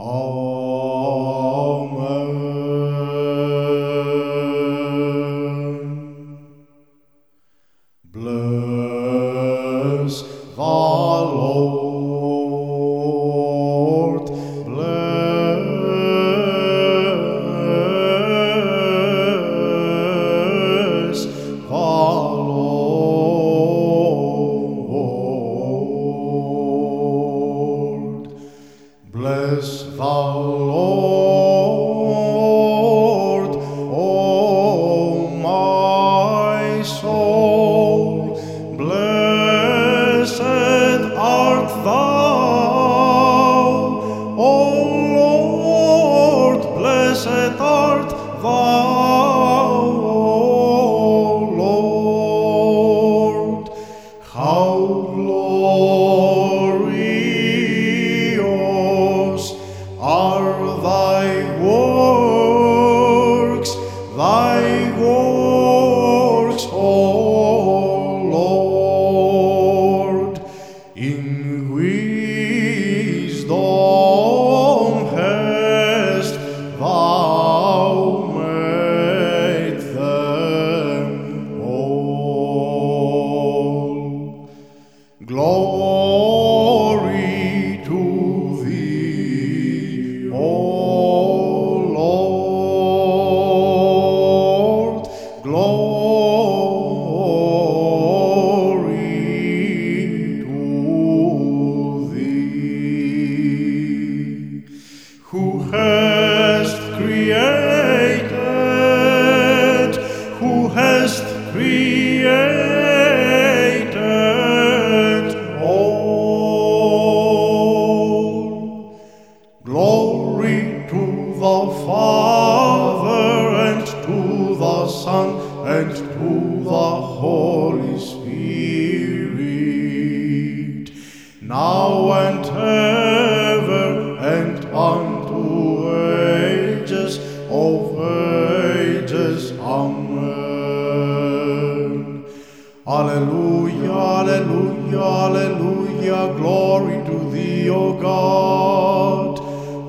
Amen. Bless the Lord. Bless the Lord, Glory to thee, O Lord. Glory to thee. Who hast created, who hast created To the Holy Spirit, now and ever and unto ages of ages. Amen. Alleluia, alleluia, alleluia, glory to thee, O God.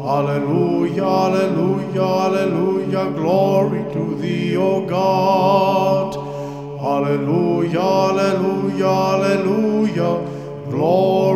Alleluia, alleluia, alleluia, glory to thee, O God. Alleluia, alleluia, alleluia, glory